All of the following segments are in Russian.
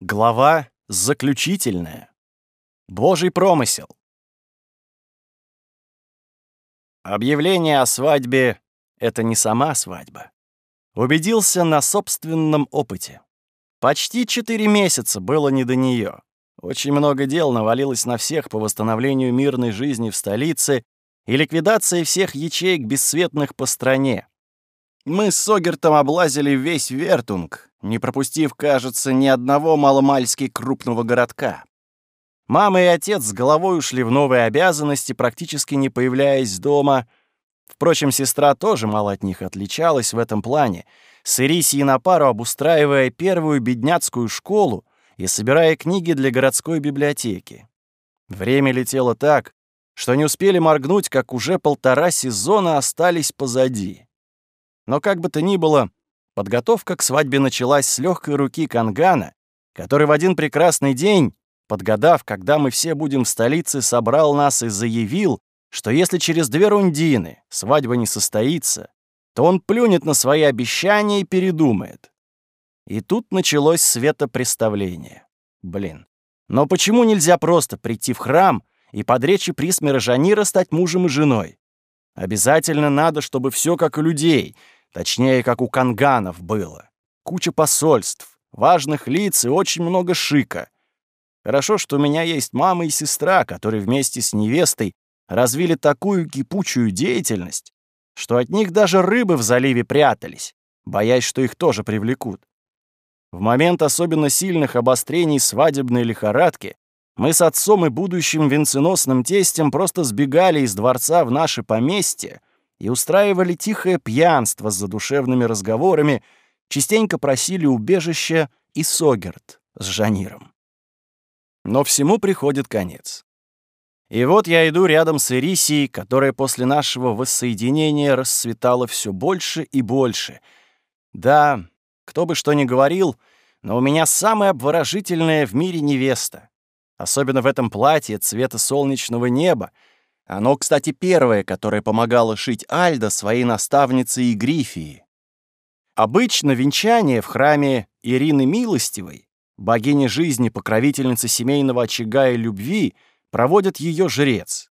Глава заключительная. Божий промысел. Объявление о свадьбе — это не сама свадьба. Убедился на собственном опыте. Почти четыре месяца было не до нее. Очень много дел навалилось на всех по восстановлению мирной жизни в столице и ликвидации всех ячеек бесцветных по стране. Мы с Согертом облазили весь Вертунг, не пропустив, кажется, ни одного маломальски крупного городка. Мама и отец с головой ушли в новые обязанности, практически не появляясь дома. Впрочем, сестра тоже мало от них отличалась в этом плане, с Ирисией на пару обустраивая первую бедняцкую школу и собирая книги для городской библиотеки. Время летело так, что не успели моргнуть, как уже полтора сезона остались позади. Но как бы то ни было, Подготовка к свадьбе началась с легкой руки Кангана, который в один прекрасный день, подгадав, когда мы все будем в столице, собрал нас и заявил, что если через две рундины свадьба не состоится, то он плюнет на свои обещания и передумает. И тут началось светопреставление. Блин. Но почему нельзя просто прийти в храм и под речи Присмера Жанира стать мужем и женой? Обязательно надо, чтобы все как у людей — Точнее, как у канганов было. Куча посольств, важных лиц и очень много шика. Хорошо, что у меня есть мама и сестра, которые вместе с невестой развили такую кипучую деятельность, что от них даже рыбы в заливе прятались, боясь, что их тоже привлекут. В момент особенно сильных обострений свадебной лихорадки мы с отцом и будущим венценосным тестем просто сбегали из дворца в наше поместье, и устраивали тихое пьянство с задушевными разговорами, частенько просили убежища и Согерт с Жаниром. Но всему приходит конец. И вот я иду рядом с Ирисией, которая после нашего воссоединения расцветала все больше и больше. Да, кто бы что ни говорил, но у меня самая обворожительная в мире невеста. Особенно в этом платье цвета солнечного неба, оно, кстати, первое, которое помогало шить Альда своей наставнице и Грифии. Обычно венчание в храме Ирины Милостивой, богини жизни, покровительницы семейного очага и любви, проводит ее жрец.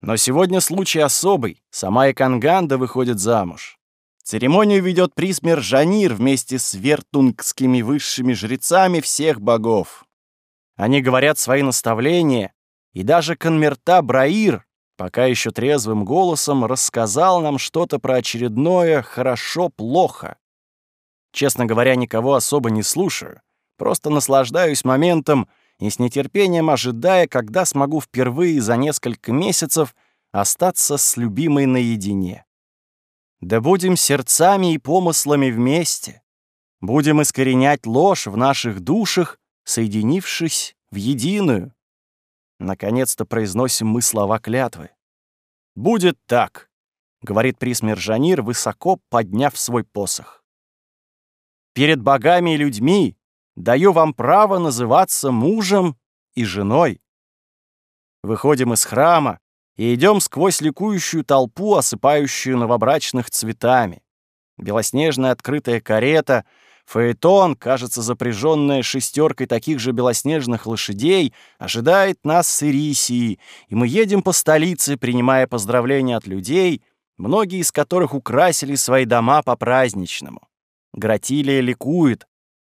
Но сегодня случай особый. Сама Эканганда выходит замуж. Церемонию ведет присмер Жанир вместе с вертунгскими высшими жрецами всех богов. Они говорят свои наставления, и даже Конмерта Браир, пока еще трезвым голосом рассказал нам что-то про очередное «хорошо-плохо». Честно говоря, никого особо не слушаю, просто наслаждаюсь моментом и с нетерпением ожидая, когда смогу впервые за несколько месяцев остаться с любимой наедине. Да будем сердцами и помыслами вместе, будем искоренять ложь в наших душах, соединившись в единую. Наконец-то произносим мы слова клятвы. «Будет так», — говорит Присмер Жанир, высоко подняв свой посох. «Перед богами и людьми даю вам право называться мужем и женой». Выходим из храма и идем сквозь ликующую толпу, осыпающую новобрачных цветами. Белоснежная открытая карета — Фаэтон, кажется, запряженная шестеркой таких же белоснежных лошадей, ожидает нас с Ирисией, и мы едем по столице, принимая поздравления от людей, многие из которых украсили свои дома по-праздничному. Гратилия ликует.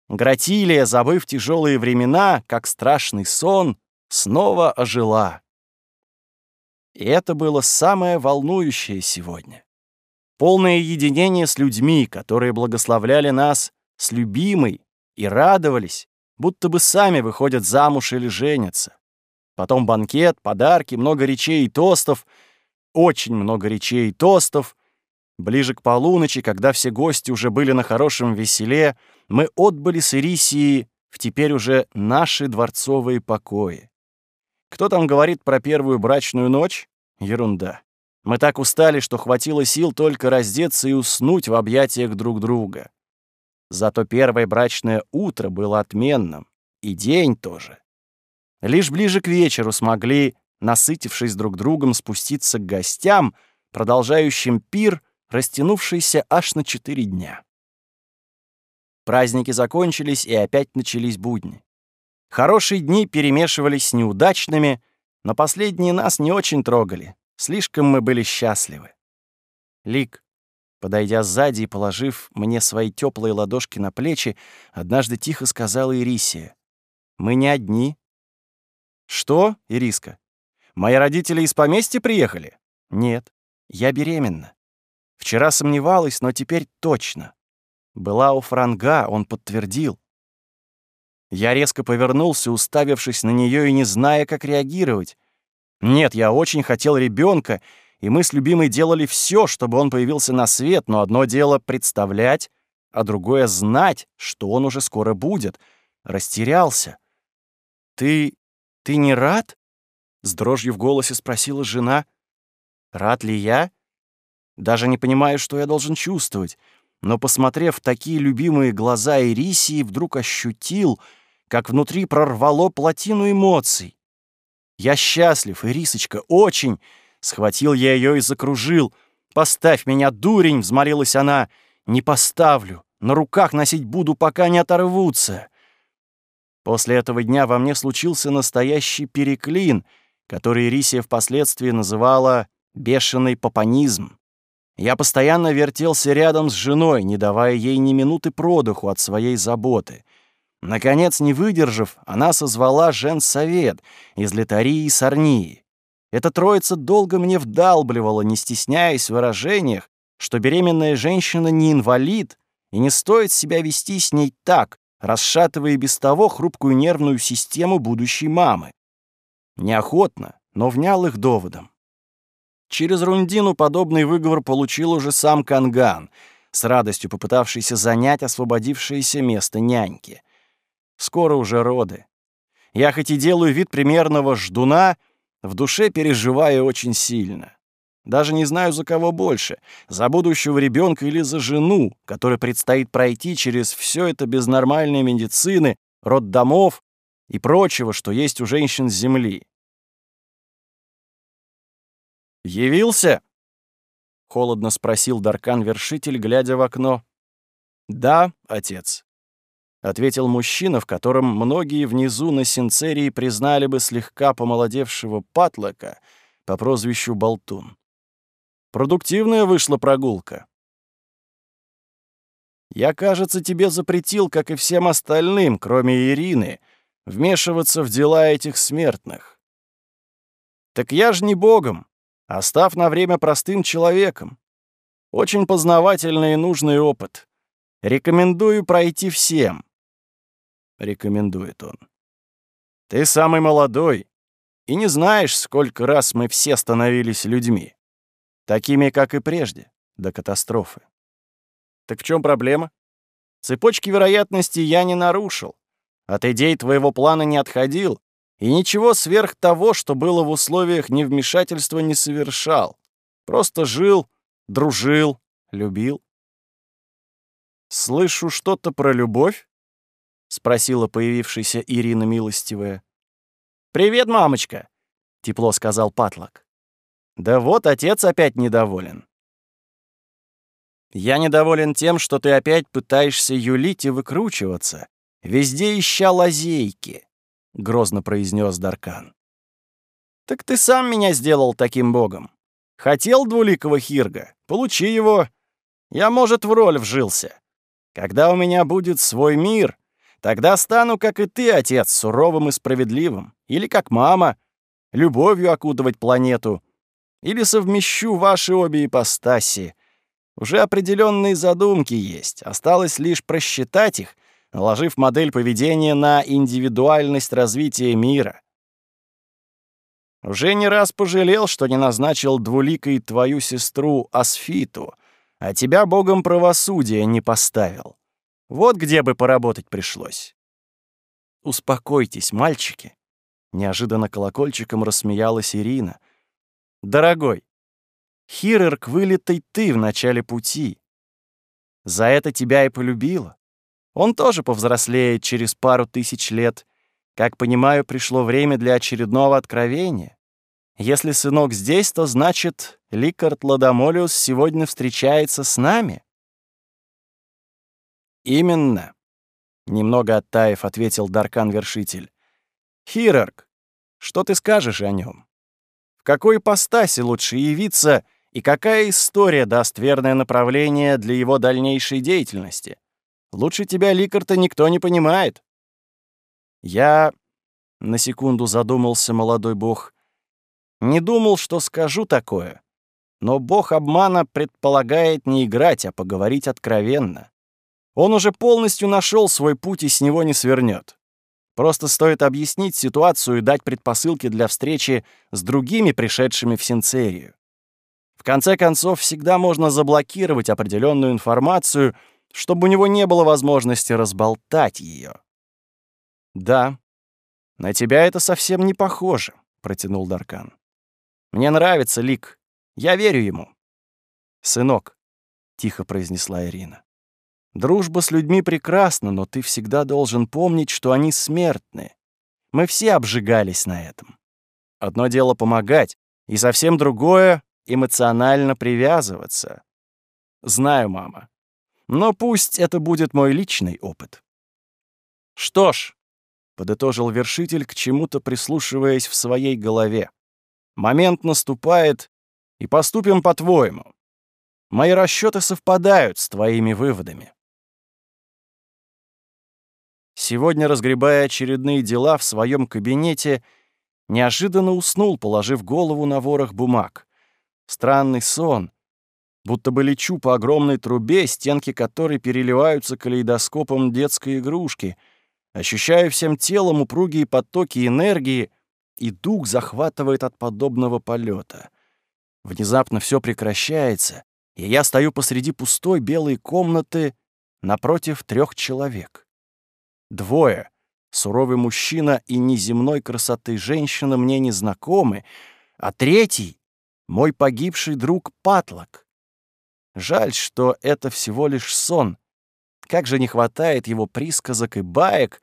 Гратилия, забыв тяжелые времена, как страшный сон, снова ожила. И это было самое волнующее сегодня. Полное единение с людьми, которые благословляли нас с любимой и радовались, будто бы сами выходят замуж или женятся. Потом банкет, подарки, много речей и тостов, очень много речей и тостов. Ближе к полуночи, когда все гости уже были на хорошем веселе, мы отбыли с Ирисией в теперь уже наши дворцовые покои. Кто там говорит про первую брачную ночь? Ерунда. Мы так устали, что хватило сил только раздеться и уснуть в объятиях друг друга. Зато первое брачное утро было отменным, и день тоже. Лишь ближе к вечеру смогли, насытившись друг другом, спуститься к гостям, продолжающим пир, растянувшийся аж на четыре дня. Праздники закончились, и опять начались будни. Хорошие дни перемешивались с неудачными, но последние нас не очень трогали. Слишком мы были счастливы. Лик, подойдя сзади и положив мне свои теплые ладошки на плечи, однажды тихо сказала Ирисия. «Мы не одни». «Что, Ириска? Мои родители из поместья приехали?» «Нет, я беременна. Вчера сомневалась, но теперь точно. Была у Франга, он подтвердил. Я резко повернулся, уставившись на нее и не зная, как реагировать. Нет, я очень хотел ребенка, и мы с любимой делали все, чтобы он появился на свет, но одно дело представлять, а другое — знать, что он уже скоро будет. Растерялся. «Ты... ты не рад?» — с дрожью в голосе спросила жена. «Рад ли я?» Даже не понимаю, что я должен чувствовать, но, посмотрев такие любимые глаза Ирисии, вдруг ощутил, как внутри прорвало плотину эмоций. «Я счастлив, Ирисочка, очень!» Схватил я ее и закружил. «Поставь меня, дурень!» — взмолилась она. «Не поставлю. На руках носить буду, пока не оторвутся». После этого дня во мне случился настоящий переклин, который Ирисия впоследствии называла «бешеный папанизм». Я постоянно вертелся рядом с женой, не давая ей ни минуты продыху от своей заботы. Наконец, не выдержав, она созвала женсовет из Литарии и Сарнии. Эта троица долго мне вдалбливала, не стесняясь в выражениях, что беременная женщина не инвалид и не стоит себя вести с ней так, расшатывая без того хрупкую нервную систему будущей мамы. Неохотно, но внял их доводом. Через Рундину подобный выговор получил уже сам Канган, с радостью попытавшийся занять освободившееся место няньки. Скоро уже роды. Я хоть и делаю вид примерного ждуна, в душе переживаю очень сильно. Даже не знаю, за кого больше, за будущего ребенка или за жену, которой предстоит пройти через все это без нормальной медицины, роддомов и прочего, что есть у женщин Земли. «Явился?» — холодно спросил Даркан-вершитель, глядя в окно. «Да, отец», — ответил мужчина, в котором многие внизу на Синцерии признали бы слегка помолодевшего патлока по прозвищу Болтун. «Продуктивная вышла прогулка». «Я, кажется, тебе запретил, как и всем остальным, кроме Ирины, вмешиваться в дела этих смертных». «Так я ж не богом», а став на время простым человеком. Очень познавательный и нужный опыт. Рекомендую пройти всем. Рекомендует он. Ты самый молодой и не знаешь, сколько раз мы все становились людьми. Такими, как и прежде, до катастрофы. Так в чем проблема? Цепочки вероятности я не нарушил. От идей твоего плана не отходил, и ничего сверх того, что было в условиях невмешательства, не совершал. Просто жил, дружил, любил. «Слышу что-то про любовь?» — спросила появившаяся Ирина Милостивая. «Привет, мамочка!» — тепло сказал Патлок. «Да вот отец опять недоволен». «Я недоволен тем, что ты опять пытаешься юлить и выкручиваться, везде ища лазейки грозно произнес Даркан. Так ты сам меня сделал таким богом. Хотел двуликого Хирга, получи его. Я, может, в роль вжился. Когда у меня будет свой мир, тогда стану, как и ты, отец, суровым и справедливым. Или как мама, любовью окутывать планету. Или совмещу ваши обе ипостаси. Уже определенные задумки есть, осталось лишь просчитать их наложив модель поведения на индивидуальность развития мира. Уже не раз пожалел, что не назначил двуликой твою сестру Асфиту, а тебя богом правосудия не поставил. Вот где бы поработать пришлось. Успокойтесь, мальчики. Неожиданно колокольчиком рассмеялась Ирина. Дорогой, Хирерк вылитый ты в начале пути. За это тебя и полюбила. Он тоже повзрослеет через пару тысяч лет. Как понимаю, пришло время для очередного откровения. Если сынок здесь, то значит, Ликард Ладомолиус сегодня встречается с нами? Именно. Немного оттаив, ответил Даркан-вершитель. Хирарк, что ты скажешь о нем? В какой ипостаси лучше явиться и какая история даст верное направление для его дальнейшей деятельности? Лучше тебя, Ликарта, никто не понимает. Я на секунду задумался молодой бог. Не думал, что скажу такое. Но бог обмана предполагает не играть, а поговорить откровенно. Он уже полностью нашел свой путь и с него не свернет. Просто стоит объяснить ситуацию и дать предпосылки для встречи с другими пришедшими в Синцерию. В конце концов, всегда можно заблокировать определенную информацию, чтобы у него не было возможности разболтать ее. Да, «На тебя это совсем не похоже», — протянул Даркан. «Мне нравится Лик. Я верю ему». «Сынок», — тихо произнесла Ирина, — «дружба с людьми прекрасна, но ты всегда должен помнить, что они смертны. Мы все обжигались на этом. Одно дело помогать, и совсем другое — эмоционально привязываться. Знаю, мама. Но пусть это будет мой личный опыт». «Что ж», подытожил вершитель, к чему-то прислушиваясь в своей голове. Момент наступает, и поступим по-твоему. Мои расчеты совпадают с твоими выводами. Сегодня, разгребая очередные дела в своем кабинете, неожиданно уснул, положив голову на ворох бумаг. Странный сон, будто бы лечу по огромной трубе, стенки которой переливаются калейдоскопом детской игрушки — Ощущаю всем телом упругие потоки энергии, и дух захватывает от подобного полета. Внезапно все прекращается, и я стою посреди пустой белой комнаты напротив трех человек. Двое — суровый мужчина и неземной красоты женщина мне не знакомы, а третий — мой погибший друг Патлок. Жаль, что это всего лишь сон, как же не хватает его присказок и баек,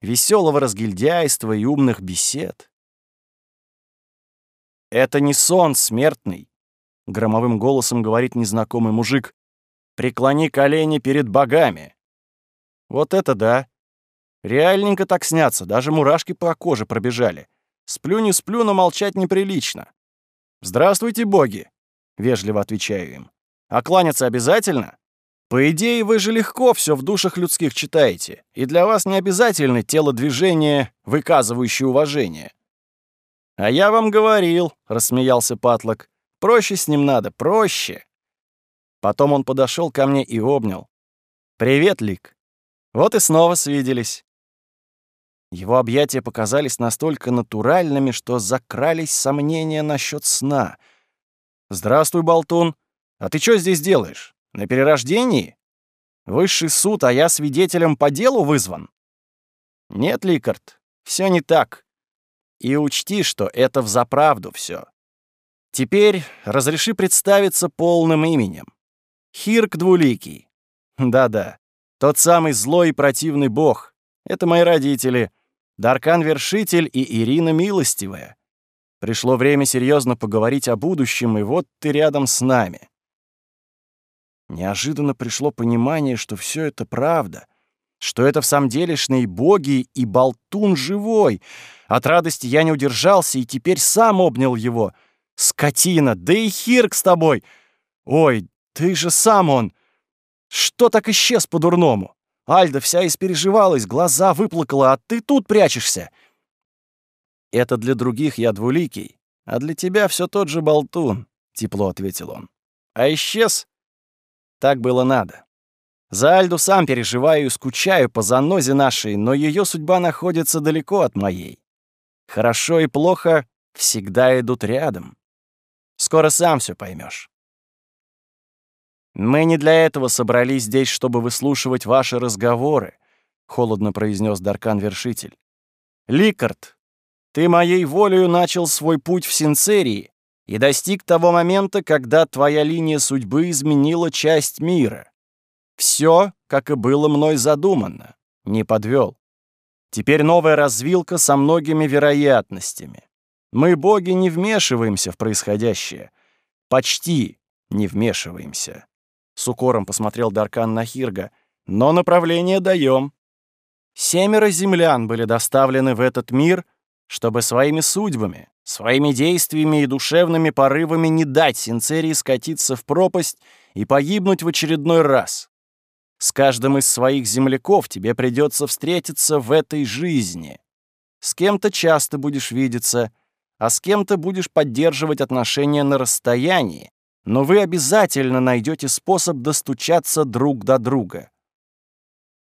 веселого разгильдяйства и умных бесед. «Это не сон смертный», — громовым голосом говорит незнакомый мужик. «Преклони колени перед богами». Вот это да. Реальненько так снятся, даже мурашки по коже пробежали. Сплю не сплю, но молчать неприлично. «Здравствуйте, боги!» — вежливо отвечаю им. «А кланяться обязательно?» По идее, вы же легко все в душах людских читаете, и для вас не обязательно телодвижение, выказывающее уважение. «А я вам говорил», — рассмеялся Патлок, — «проще с ним надо, проще». Потом он подошел ко мне и обнял. «Привет, Лик. Вот и снова свиделись». Его объятия показались настолько натуральными, что закрались сомнения насчет сна. «Здравствуй, Болтун. А ты что здесь делаешь?» На перерождении? Высший суд, а я свидетелем по делу вызван? Нет, Ликард, все не так. И учти, что это взаправду все. Теперь разреши представиться полным именем. Хирк Двуликий. Да-да, тот самый злой и противный бог. Это мои родители, Даркан Вершитель и Ирина Милостивая. Пришло время серьезно поговорить о будущем, и вот ты рядом с нами. Неожиданно пришло понимание, что все это правда, что это в самом делешные боги и болтун живой. От радости я не удержался и теперь сам обнял его. Скотина, да и Хирк с тобой! Ой, ты же сам он! Что так исчез по-дурному? Альда вся испереживалась, глаза выплакала, а ты тут прячешься. Это для других я двуликий, а для тебя все тот же болтун, — тепло ответил он. А исчез так было надо. За Альду сам переживаю и скучаю по занозе нашей, но ее судьба находится далеко от моей. Хорошо и плохо всегда идут рядом. Скоро сам все поймешь. «Мы не для этого собрались здесь, чтобы выслушивать ваши разговоры», — холодно произнес Даркан-вершитель. «Ликард, ты моей волею начал свой путь в Синцерии, и достиг того момента, когда твоя линия судьбы изменила часть мира. Все, как и было мной задумано, не подвел. Теперь новая развилка со многими вероятностями. Мы, боги, не вмешиваемся в происходящее. Почти не вмешиваемся. С укором посмотрел Даркан на Хирга. Но направление даем. Семеро землян были доставлены в этот мир чтобы своими судьбами, своими действиями и душевными порывами не дать Синцерии скатиться в пропасть и погибнуть в очередной раз. С каждым из своих земляков тебе придется встретиться в этой жизни. С кем-то часто будешь видеться, а с кем-то будешь поддерживать отношения на расстоянии, но вы обязательно найдете способ достучаться друг до друга.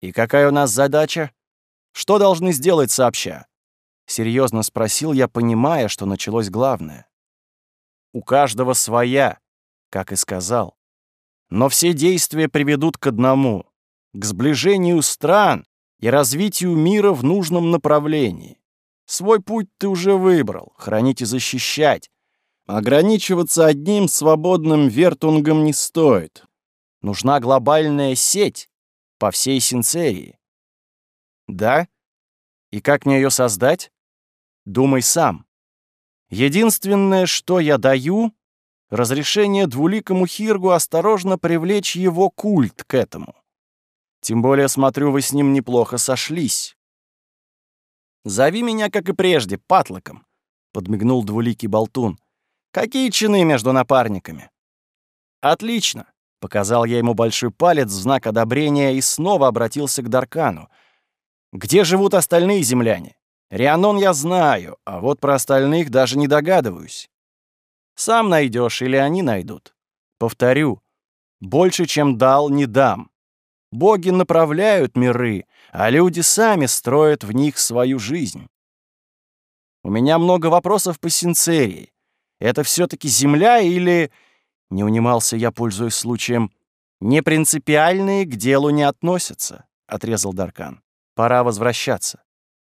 И какая у нас задача? Что должны сделать сообща? Серьезно спросил я, понимая, что началось главное. У каждого своя, как и сказал. Но все действия приведут к одному — к сближению стран и развитию мира в нужном направлении. Свой путь ты уже выбрал — хранить и защищать. Ограничиваться одним свободным вертунгом не стоит. Нужна глобальная сеть по всей Синцерии. Да? И как мне ее создать? Думай сам. Единственное, что я даю, разрешение двуликому Хиргу осторожно привлечь его культ к этому. Тем более, смотрю, вы с ним неплохо сошлись. «Зови меня, как и прежде, патлоком», — подмигнул двуликий болтун. «Какие чины между напарниками?» «Отлично», — показал я ему большой палец в знак одобрения и снова обратился к Даркану. «Где живут остальные земляне? Рианон я знаю, а вот про остальных даже не догадываюсь. Сам найдешь или они найдут. Повторю, больше, чем дал, не дам. Боги направляют миры, а люди сами строят в них свою жизнь. У меня много вопросов по синцерии. Это все таки земля или... Не унимался я, пользуясь случаем. «Не принципиальные к делу не относятся», — отрезал Даркан. «Пора возвращаться».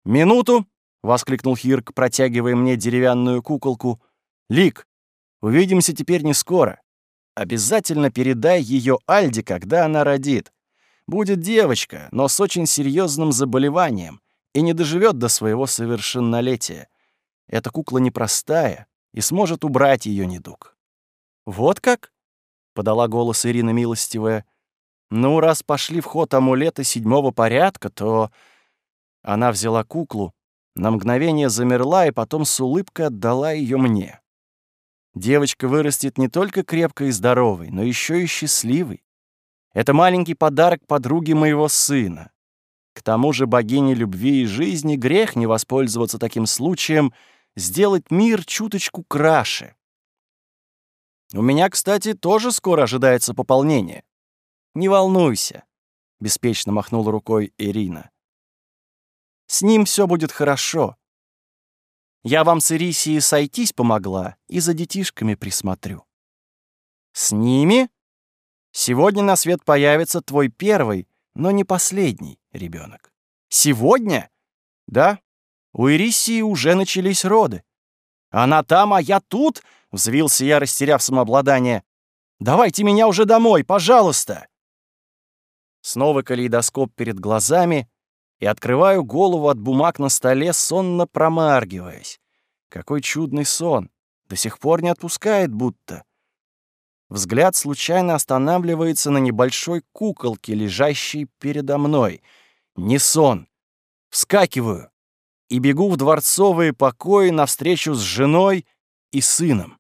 «Минуту!» — воскликнул Хирк, протягивая мне деревянную куколку. «Лик, Увидимся теперь не скоро. Обязательно передай ее Альде, когда она родит. Будет девочка, но с очень серьезным заболеванием и не доживет до своего совершеннолетия. Эта кукла непростая и сможет убрать ее недуг. «Вот как?» — подала голос Ирина Милостивая. «Ну, раз пошли в ход амулеты седьмого порядка, то...» Она взяла куклу, на мгновение замерла и потом с улыбкой отдала ее мне. Девочка вырастет не только крепкой и здоровой, но еще и счастливой. Это маленький подарок подруге моего сына. К тому же богине любви и жизни грех не воспользоваться таким случаем, сделать мир чуточку краше. У меня, кстати, тоже скоро ожидается пополнение. Не волнуйся, — беспечно махнула рукой Ирина. С ним все будет хорошо. Я вам с Ирисией сойтись помогла и за детишками присмотрю. С ними? Сегодня на свет появится твой первый, но не последний ребенок. Сегодня? Да. У Ирисии уже начались роды. Она там, а я тут? Взвился я, растеряв самообладание. Давайте меня уже домой, пожалуйста. Снова калейдоскоп перед глазами, и открываю голову от бумаг на столе, сонно промаргиваясь. Какой чудный сон! До сих пор не отпускает будто. Взгляд случайно останавливается на небольшой куколке, лежащей передо мной. Не сон. Вскакиваю и бегу в дворцовые покои навстречу с женой и сыном.